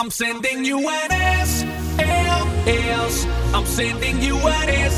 I'm sending you an S, L, S. I'm sending you an S.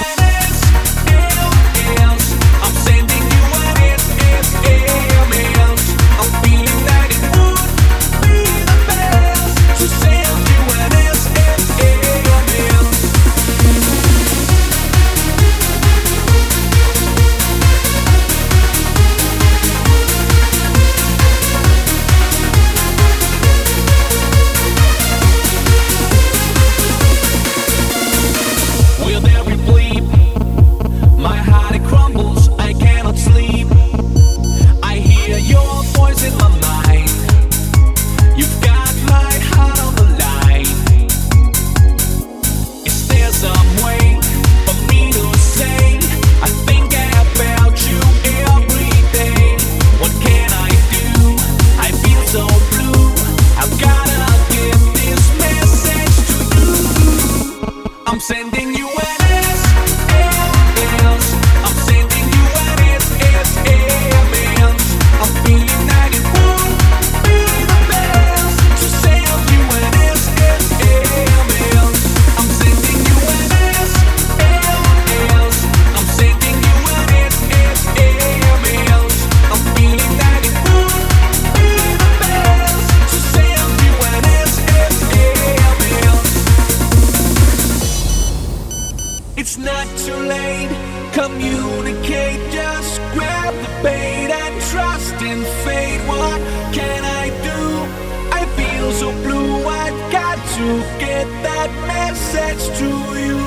not too late. Communicate, just grab the bait and trust in fate. What can I do? I feel so blue. I've got to get that message to you.